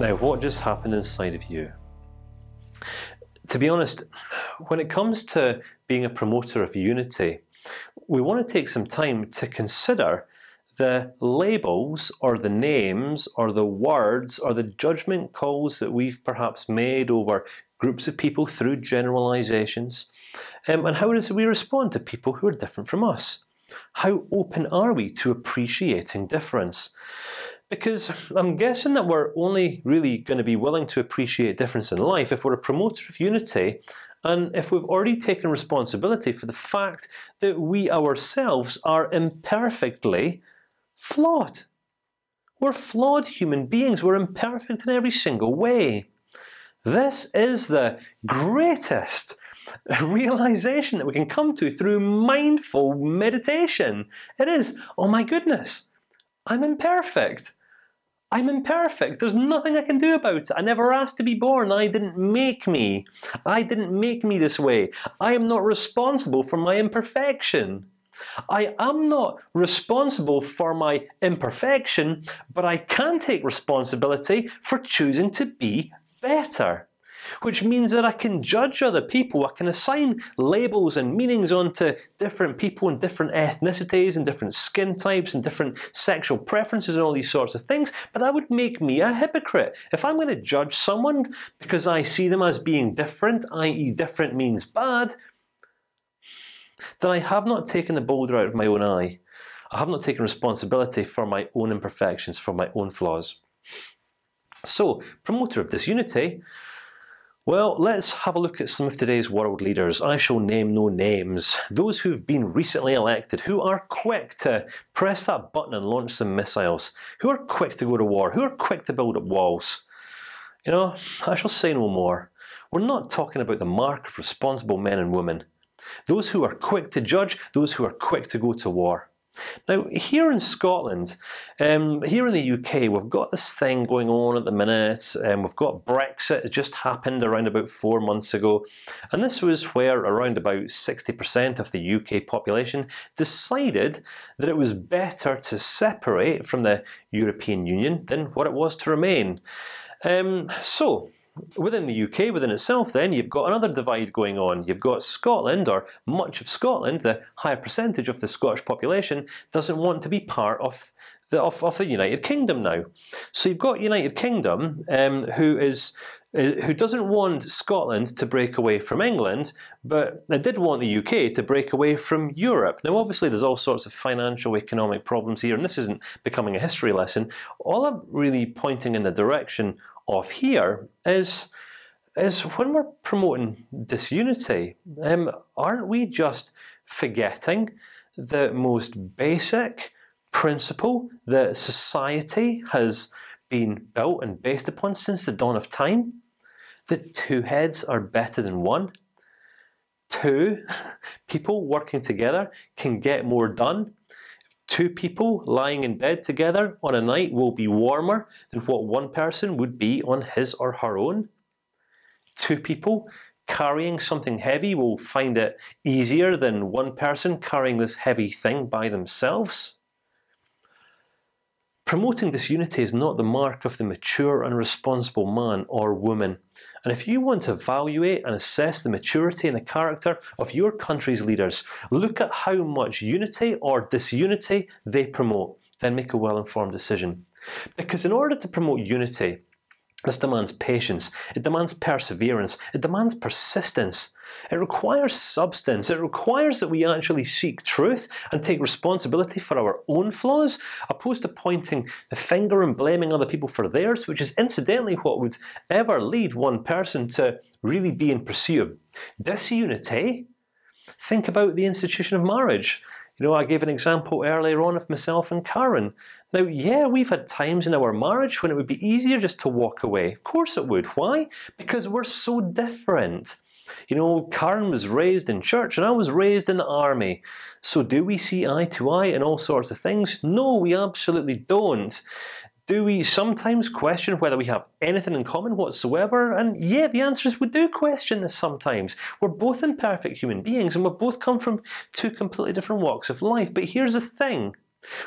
Now, what just happened inside of you? To be honest, when it comes to being a promoter of unity, we want to take some time to consider the labels or the names or the words or the judgment calls that we've perhaps made over groups of people through generalizations, um, and how does we respond to people who are different from us? How open are we to appreciating difference? Because I'm guessing that we're only really going to be willing to appreciate difference in life if we're a promoter of unity, and if we've already taken responsibility for the fact that we ourselves are imperfectly flawed. We're flawed human beings. We're imperfect in every single way. This is the greatest realization that we can come to through mindful meditation. It is, oh my goodness, I'm imperfect. I'm imperfect. There's nothing I can do about it. I never asked to be born. I didn't make me. I didn't make me this way. I am not responsible for my imperfection. I am not responsible for my imperfection, but I can take responsibility for choosing to be better which means that I can judge other people. I can assign labels and meanings onto different people and different ethnicities and different skin types and different sexual preferences and all these sorts of things. But that would make me a hypocrite if I'm going to judge someone because I see them as being different, i.e., different means bad. Then I have not taken the boulder out of my own eye. I have not taken responsibility for my own imperfections, for my own flaws. So, promoter of disunity well, let's have a look at some of today's world leaders. I shall name no names. Those who've been recently elected, who are quick to press that button and launch some missiles, who are quick to go to war, who are quick to build up walls. You know, I shall say no more. We're not talking about the mark of responsible men and women. Those who are quick to judge, those who are quick to go to war. Now, here in Scotland, um, here in the UK, we've got this thing going on at the minute. Um, we've got Brexit. It just happened around about four months ago, and this was where around about 60% of the UK population decided that it was better to separate from the European Union than what it was to remain. Um, so within the UK, within itself, then you've got another divide going on. You've got Scotland, or much of Scotland, the higher percentage of the Scottish population doesn't want to be part of the of, of the United Kingdom now. So you've got United Kingdom, um, who is uh, who doesn't want Scotland to break away from England, but they did want the UK to break away from Europe. Now, obviously, there's all sorts of financial, economic problems here, and this isn't becoming a history lesson. All I'm really pointing in the direction of here is is when we're promoting disunity, um, aren't we just forgetting the most basic principle that society has been built and based upon since the dawn of time? That two heads are better than one. Two people working together can get more done Two people lying in bed together on a night will be warmer than what one person would be on his or her own. Two people carrying something heavy will find it easier than one person carrying this heavy thing by themselves. Promoting disunity is not the mark of the mature and responsible man or woman. And if you want to evaluate and assess the maturity and the character of your country's leaders, look at how much unity or disunity they promote. Then make a well-informed decision. Because in order to promote unity, this demands patience. It demands perseverance. It demands persistence. It requires substance. It requires that we actually seek truth and take responsibility for our own flaws, opposed to pointing the finger and blaming other people for theirs, which is incidentally what would ever lead one person to really be in pursuit of disunity. Think about the institution of marriage. You know, I gave an example earlier on of myself and Karen. Now, yeah, we've had times in our marriage when it would be easier just to walk away. Of course it would. Why? Because we're so different. You know, Karen was raised in church, and I was raised in the army. So, do we see eye to eye in all sorts of things? No, we absolutely don't. Do we sometimes question whether we have anything in common whatsoever? And yeah, the answer is we do question this sometimes. We're both imperfect human beings, and we've both come from two completely different walks of life. But here's the thing: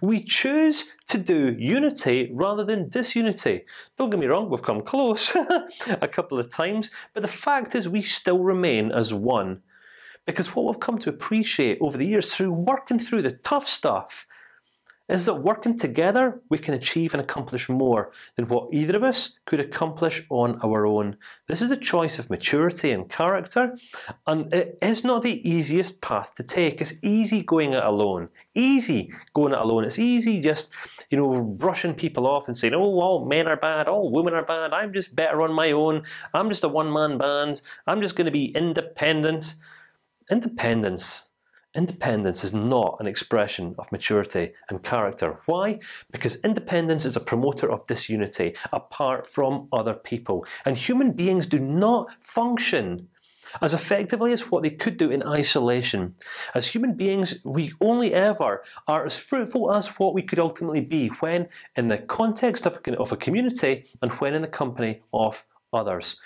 We choose to do unity rather than disunity. Don't get me wrong; we've come close a couple of times, but the fact is, we still remain as one. Because what we've come to appreciate over the years through working through the tough stuff is that working together we can achieve and accomplish more than what either of us could accomplish on our own. This is a choice of maturity and character, and it is not the easiest path to take. It's easy going it alone. Easy going it alone. It's easy just you know brushing people off and saying, "Oh, all men are bad. All women are bad. I'm just better on my own. I'm just a one-man band. I'm just going to be independent." Independence Independence is not an expression of maturity and character. Why? Because independence is a promoter of disunity apart from other people, and human beings do not function as effectively as what they could do in isolation. As human beings, we only ever are as fruitful as what we could ultimately be when in the context of a, of a community and when in the company of others.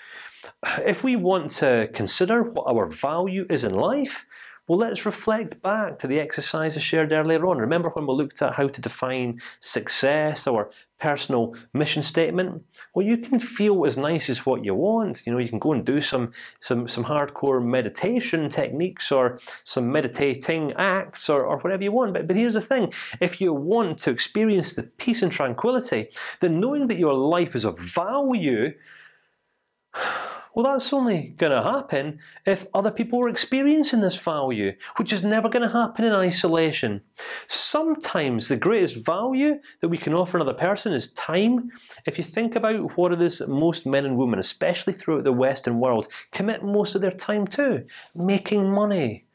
If we want to consider what our value is in life, well, let's reflect back to the exercise I shared earlier on. Remember when we looked at how to define success or personal mission statement? Well, you can feel as nice as what you want. You know, you can go and do some some some hardcore meditation techniques or some meditating acts or, or whatever you want. But but here's the thing: if you want to experience the peace and tranquility, then knowing that your life is of value well, that's only going to happen if other people are experiencing this value, which is never going to happen in isolation. Sometimes the greatest value that we can offer another person is time. If you think about what it is that most men and women, especially throughout the Western world, commit most of their time to, making money.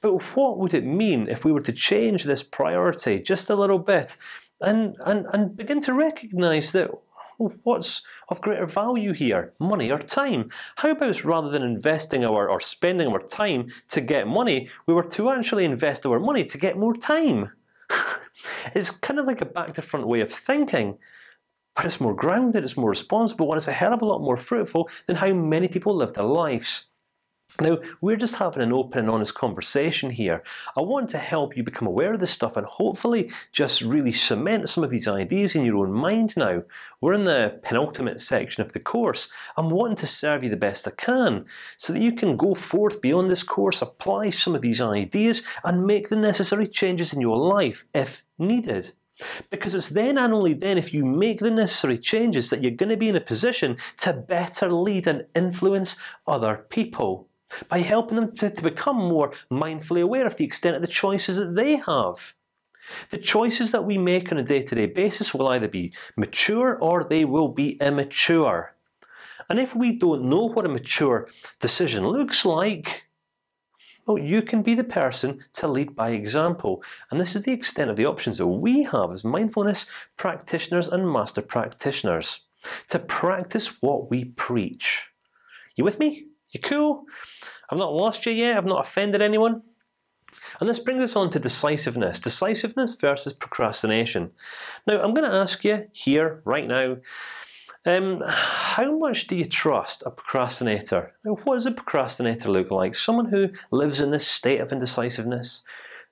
But what would it mean if we were to change this priority just a little bit, and and and begin to recognize that what's of greater value here, money or time? How about rather than investing our or spending our time to get money, we were to actually invest our money to get more time? it's kind of like a back to front way of thinking, but it's more grounded, it's more responsible, and it's a hell of a lot more fruitful than how many people live their lives. Now we're just having an open and honest conversation here. I want to help you become aware of this stuff and hopefully just really cement some of these ideas in your own mind. Now we're in the penultimate section of the course. I'm wanting to serve you the best I can, so that you can go forth beyond this course, apply some of these ideas, and make the necessary changes in your life if needed. Because it's then and only then, if you make the necessary changes, that you're going to be in a position to better lead and influence other people by helping them to, to become more mindfully aware of the extent of the choices that they have. The choices that we make on a day-to-day -day basis will either be mature or they will be immature. And if we don't know what a mature decision looks like, well, you can be the person to lead by example. And this is the extent of the options that we have as mindfulness practitioners and master practitioners to practice what we preach. You with me? You cool? I've not lost you yet. I've not offended anyone. And this brings us on to decisiveness. Decisiveness versus procrastination. Now, I'm going to ask you here, right now, um, how much do you trust a procrastinator? Now, what does a procrastinator look like? Someone who lives in this state of indecisiveness.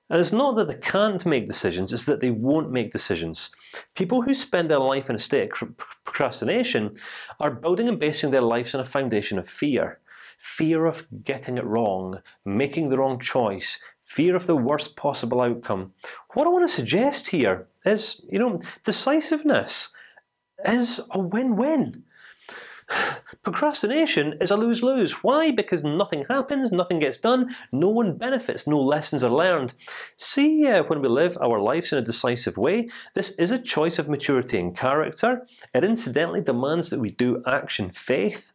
And it's not that they can't make decisions; it's that they won't make decisions. People who spend their life in a state of procrastination are building and basing their lives on a foundation of fear fear of getting it wrong, making the wrong choice, fear of the worst possible outcome. What I want to suggest here is, you know, decisiveness is a win-win. Procrastination is a lose-lose. Why? Because nothing happens, nothing gets done, no one benefits, no lessons are learned. See, uh, when we live our lives in a decisive way, this is a choice of maturity and character. It incidentally demands that we do action, faith,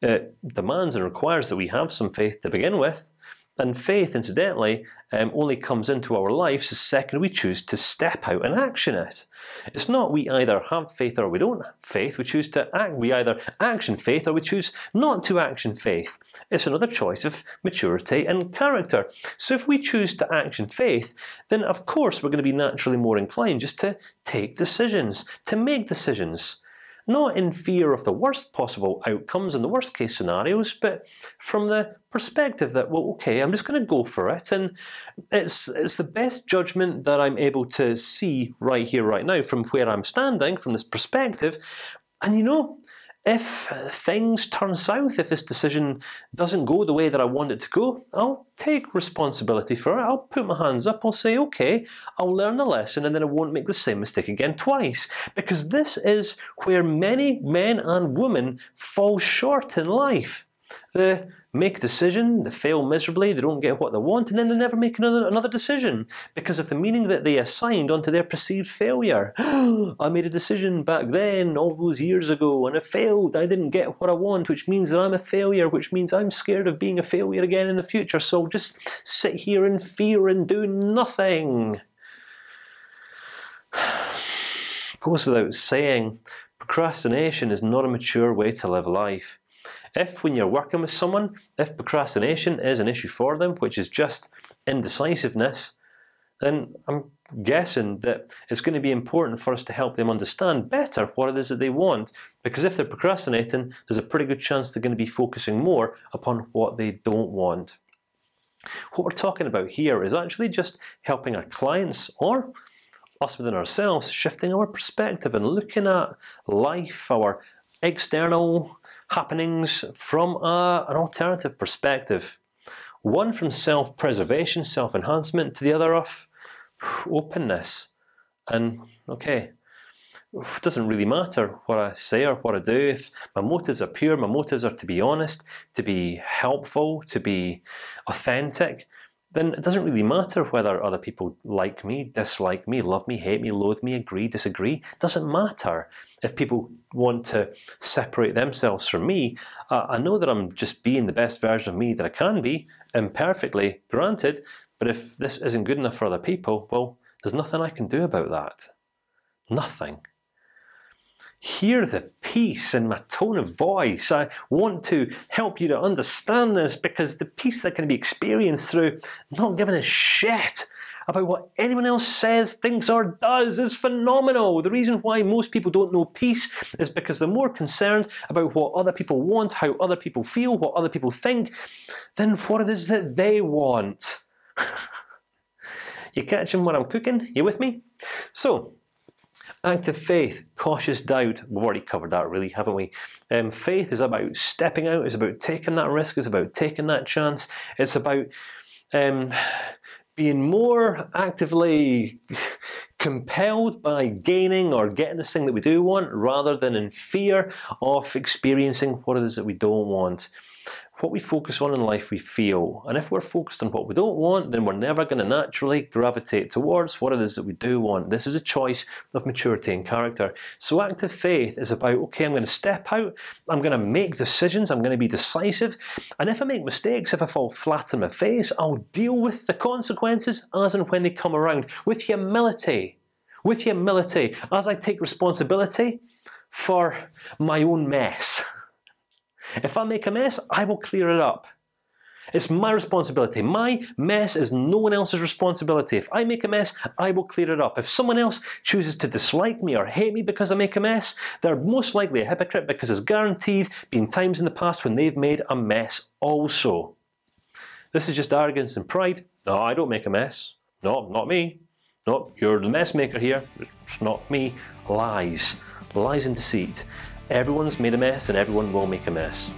it demands and requires that we have some faith to begin with, and faith, incidentally, um, only comes into our lives the second we choose to step out and action it. It's not we either have faith or we don't have faith. We choose to act. We either action faith or we choose not to action faith. It's another choice of maturity and character. So if we choose to action faith, then of course we're going to be naturally more inclined just to take decisions, to make decisions. Not in fear of the worst possible outcomes and the worst case scenarios, but from the perspective that well, okay, I'm just going to go for it, and it's it's the best judgment that I'm able to see right here, right now, from where I'm standing, from this perspective, and you know, if things turn south, if this decision doesn't go the way that I want it to go, I'll take responsibility for it. I'll put my hands up. I'll say, okay, I'll learn the lesson, and then I won't make the same mistake again twice. Because this is where many men and women fall short in life. They make a decision, they fail miserably, they don't get what they want, and then they never make another another decision because of the meaning that they assigned onto their perceived failure. I made a decision back then, all those years ago, and I failed. I didn't get what I want, which means that I'm a failure, which means I'm scared of being a failure again in the future. So I'll just sit here in fear and do nothing. Goes without saying, procrastination is not a mature way to live life. If when you're working with someone, if procrastination is an issue for them, which is just indecisiveness, then I'm guessing that it's going to be important for us to help them understand better what it is that they want. Because if they're procrastinating, there's a pretty good chance they're going to be focusing more upon what they don't want. What we're talking about here is actually just helping our clients or us within ourselves, shifting our perspective and looking at life, our external happenings from a, an alternative perspective. One from self-preservation, self-enhancement, to the other of openness. And okay, it doesn't really matter what I say or what I do. If my motives are pure, my motives are to be honest, to be helpful, to be authentic, then it doesn't really matter whether other people like me, dislike me, love me, hate me, loathe me, agree, disagree. It doesn't matter if people want to separate themselves from me. Uh, I know that I'm just being the best version of me that I can be, imperfectly, granted. But if this isn't good enough for other people, well, there's nothing I can do about that. Nothing. Hear the peace in my tone of voice. I want to help you to understand this because the peace that can be experienced through not giving a shit about what anyone else says, thinks, or does is phenomenal. The reason why most people don't know peace is because they're more concerned about what other people want, how other people feel, what other people think, than what it is that they want. you catching what I'm cooking? You with me? So Active faith, cautious doubt. We've already covered that, really, haven't we? Um, faith is about stepping out. It's about taking that risk. It's about taking that chance. It's about um, being more actively compelled by gaining or getting this thing that we do want, rather than in fear of experiencing what it is that we don't want what we focus on in life, we feel, and if we're focused on what we don't want, then we're never going to naturally gravitate towards what it is that we do want. This is a choice of maturity and character. So active faith is about okay, I'm going to step out, I'm going to make decisions, I'm going to be decisive, and if I make mistakes, if I fall flat on my face, I'll deal with the consequences as and when they come around with humility, with humility as I take responsibility for my own mess. If I make a mess, I will clear it up. It's my responsibility. My mess is no one else's responsibility. If I make a mess, I will clear it up. If someone else chooses to dislike me or hate me because I make a mess, they're most likely a hypocrite because there's guaranteed been times in the past when they've made a mess also. This is just arrogance and pride. No, I don't make a mess. No, not me. No, you're the mess maker here. It's not me. Lies, lies and deceit. Everyone's made a mess, and everyone will make a mess.